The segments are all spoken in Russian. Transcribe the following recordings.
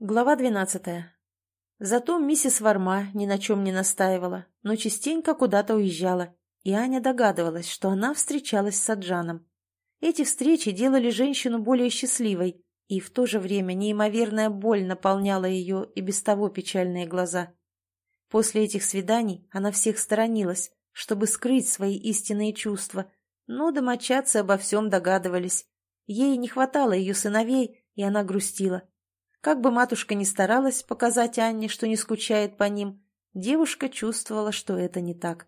Глава двенадцатая. Зато миссис Варма ни на чем не настаивала, но частенько куда-то уезжала, и Аня догадывалась, что она встречалась с Аджаном. Эти встречи делали женщину более счастливой, и в то же время неимоверная боль наполняла ее и без того печальные глаза. После этих свиданий она всех сторонилась, чтобы скрыть свои истинные чувства, но домочадцы обо всем догадывались. Ей не хватало ее сыновей, и она грустила. Как бы матушка ни старалась показать Анне, что не скучает по ним, девушка чувствовала, что это не так.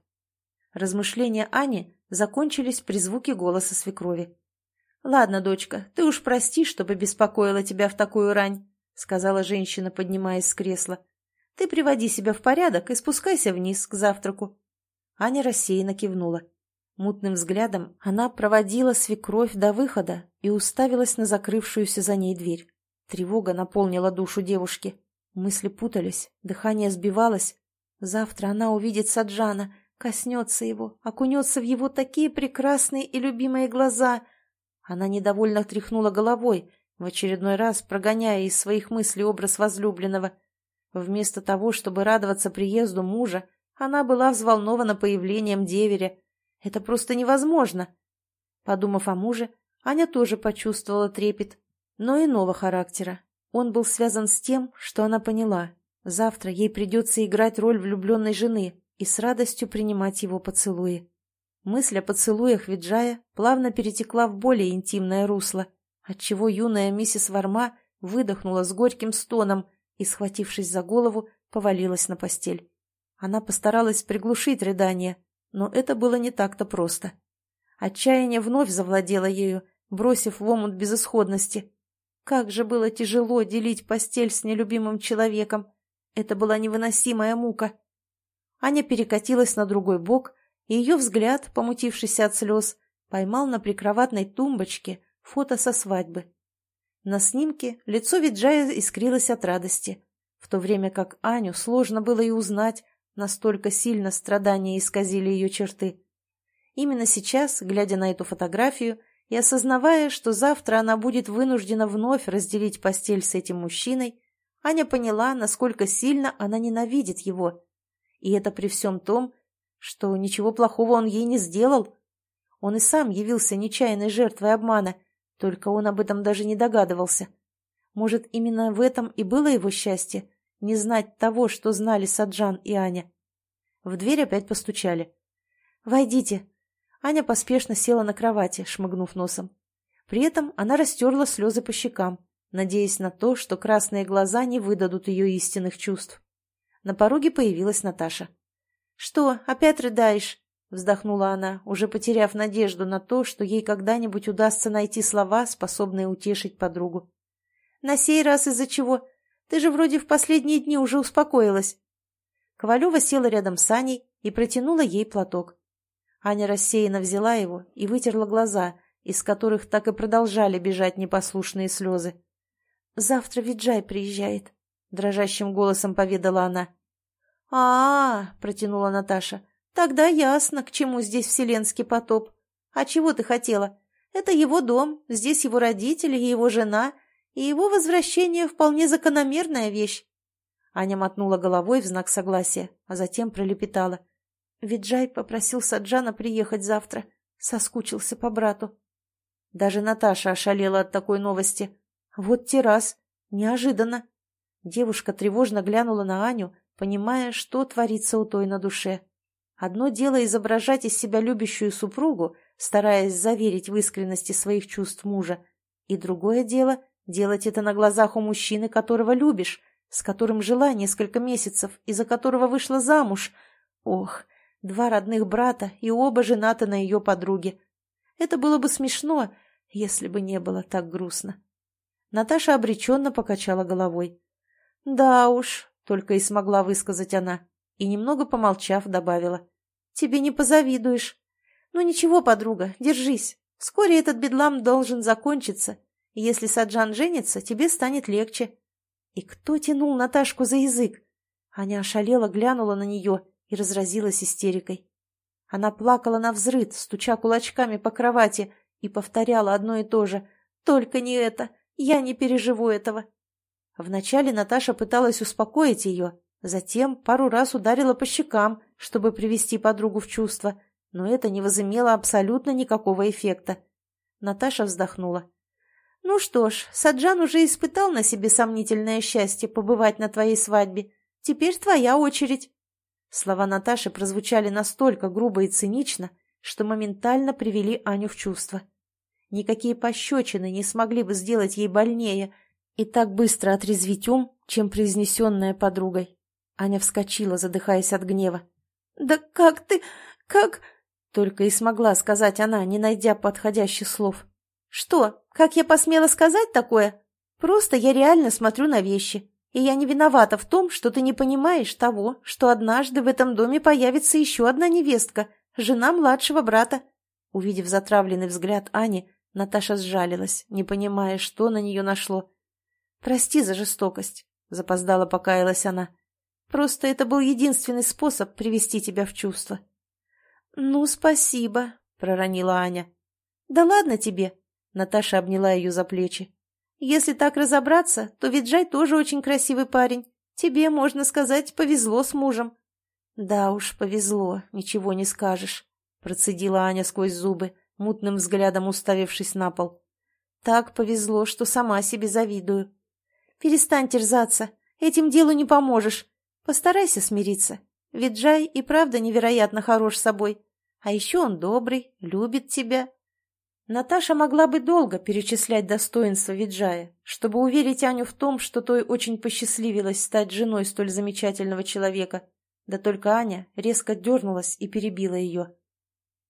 Размышления Ани закончились при звуке голоса свекрови. «Ладно, дочка, ты уж прости, чтобы беспокоила тебя в такую рань», сказала женщина, поднимаясь с кресла. «Ты приводи себя в порядок и спускайся вниз к завтраку». Аня рассеянно кивнула. Мутным взглядом она проводила свекровь до выхода и уставилась на закрывшуюся за ней дверь. Тревога наполнила душу девушки. Мысли путались, дыхание сбивалось. Завтра она увидит Саджана, коснется его, окунется в его такие прекрасные и любимые глаза. Она недовольно тряхнула головой, в очередной раз прогоняя из своих мыслей образ возлюбленного. Вместо того, чтобы радоваться приезду мужа, она была взволнована появлением деверя. Это просто невозможно. Подумав о муже, Аня тоже почувствовала трепет но иного характера. Он был связан с тем, что она поняла. Завтра ей придется играть роль влюбленной жены и с радостью принимать его поцелуи. Мысль о поцелуях Виджая плавно перетекла в более интимное русло, отчего юная миссис Варма выдохнула с горьким стоном и, схватившись за голову, повалилась на постель. Она постаралась приглушить рыдание, но это было не так-то просто. Отчаяние вновь завладело ею, бросив в омут безысходности. Как же было тяжело делить постель с нелюбимым человеком. Это была невыносимая мука. Аня перекатилась на другой бок, и ее взгляд, помутившийся от слез, поймал на прикроватной тумбочке фото со свадьбы. На снимке лицо Виджая искрилось от радости, в то время как Аню сложно было и узнать, настолько сильно страдания исказили ее черты. Именно сейчас, глядя на эту фотографию, и осознавая, что завтра она будет вынуждена вновь разделить постель с этим мужчиной, Аня поняла, насколько сильно она ненавидит его. И это при всем том, что ничего плохого он ей не сделал. Он и сам явился нечаянной жертвой обмана, только он об этом даже не догадывался. Может, именно в этом и было его счастье — не знать того, что знали Саджан и Аня. В дверь опять постучали. «Войдите», Аня поспешно села на кровати, шмыгнув носом. При этом она растерла слезы по щекам, надеясь на то, что красные глаза не выдадут ее истинных чувств. На пороге появилась Наташа. «Что, опять рыдаешь?» — вздохнула она, уже потеряв надежду на то, что ей когда-нибудь удастся найти слова, способные утешить подругу. «На сей раз из-за чего? Ты же вроде в последние дни уже успокоилась». Ковалева села рядом с Аней и протянула ей платок. Аня рассеянно взяла его и вытерла глаза, из которых так и продолжали бежать непослушные слезы. «Завтра Виджай приезжает», — дрожащим голосом поведала она. а, -а, -а протянула Наташа. «Тогда ясно, к чему здесь вселенский потоп. А чего ты хотела? Это его дом, здесь его родители и его жена, и его возвращение вполне закономерная вещь». Аня мотнула головой в знак согласия, а затем пролепетала. Виджай попросил Саджана приехать завтра. Соскучился по брату. Даже Наташа ошалела от такой новости. Вот те раз. Неожиданно. Девушка тревожно глянула на Аню, понимая, что творится у той на душе. Одно дело изображать из себя любящую супругу, стараясь заверить в искренности своих чувств мужа, и другое дело — делать это на глазах у мужчины, которого любишь, с которым жила несколько месяцев и за которого вышла замуж. Ох, Два родных брата и оба женаты на ее подруге. Это было бы смешно, если бы не было так грустно. Наташа обреченно покачала головой. «Да уж», — только и смогла высказать она, и, немного помолчав, добавила. «Тебе не позавидуешь. Ну ничего, подруга, держись. Вскоре этот бедлам должен закончиться. Если Саджан женится, тебе станет легче». И кто тянул Наташку за язык? Аня ошалела, глянула на нее и разразилась истерикой. Она плакала на взрыд, стуча кулачками по кровати, и повторяла одно и то же. «Только не это! Я не переживу этого!» Вначале Наташа пыталась успокоить ее, затем пару раз ударила по щекам, чтобы привести подругу в чувство, но это не возымело абсолютно никакого эффекта. Наташа вздохнула. «Ну что ж, Саджан уже испытал на себе сомнительное счастье побывать на твоей свадьбе. Теперь твоя очередь». Слова Наташи прозвучали настолько грубо и цинично, что моментально привели Аню в чувство. Никакие пощечины не смогли бы сделать ей больнее и так быстро отрезвить ум, чем произнесенная подругой. Аня вскочила, задыхаясь от гнева. «Да как ты... как...» Только и смогла сказать она, не найдя подходящих слов. «Что, как я посмела сказать такое? Просто я реально смотрю на вещи, и я не виновата в том, что ты не понимаешь того, что однажды в этом доме появится еще одна невестка, жена младшего брата». Увидев затравленный взгляд Ани, Наташа сжалилась, не понимая, что на нее нашло. «Прости за жестокость», — запоздала покаялась она. «Просто это был единственный способ привести тебя в чувство». «Ну, спасибо», — проронила Аня. «Да ладно тебе», — Наташа обняла ее за плечи. «Если так разобраться, то Виджай тоже очень красивый парень. Тебе, можно сказать, повезло с мужем». «Да уж, повезло, ничего не скажешь», — процедила Аня сквозь зубы, мутным взглядом уставившись на пол. «Так повезло, что сама себе завидую. Перестань терзаться, этим делу не поможешь. Постарайся смириться. Виджай и правда невероятно хорош собой. А еще он добрый, любит тебя. Наташа могла бы долго перечислять достоинства Виджая, чтобы уверить Аню в том, что той очень посчастливилось стать женой столь замечательного человека. Да только Аня резко дернулась и перебила ее.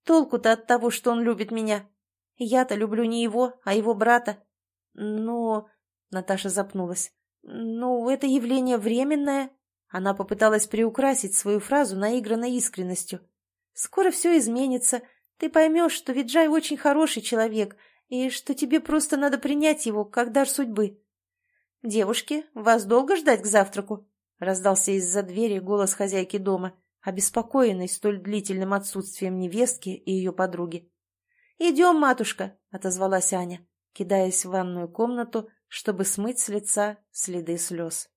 «Толку-то от того, что он любит меня. Я-то люблю не его, а его брата. Но...» — Наташа запнулась. «Ну, это явление временное». Она попыталась приукрасить свою фразу наигранной искренностью. Скоро все изменится. Ты поймешь, что Виджай очень хороший человек, и что тебе просто надо принять его, как дар судьбы. «Девушки, вас долго ждать к завтраку?» — раздался из-за двери голос хозяйки дома, обеспокоенный столь длительным отсутствием невестки и ее подруги. «Идем, матушка», — отозвалась Аня, кидаясь в ванную комнату, чтобы смыть с лица следы слез.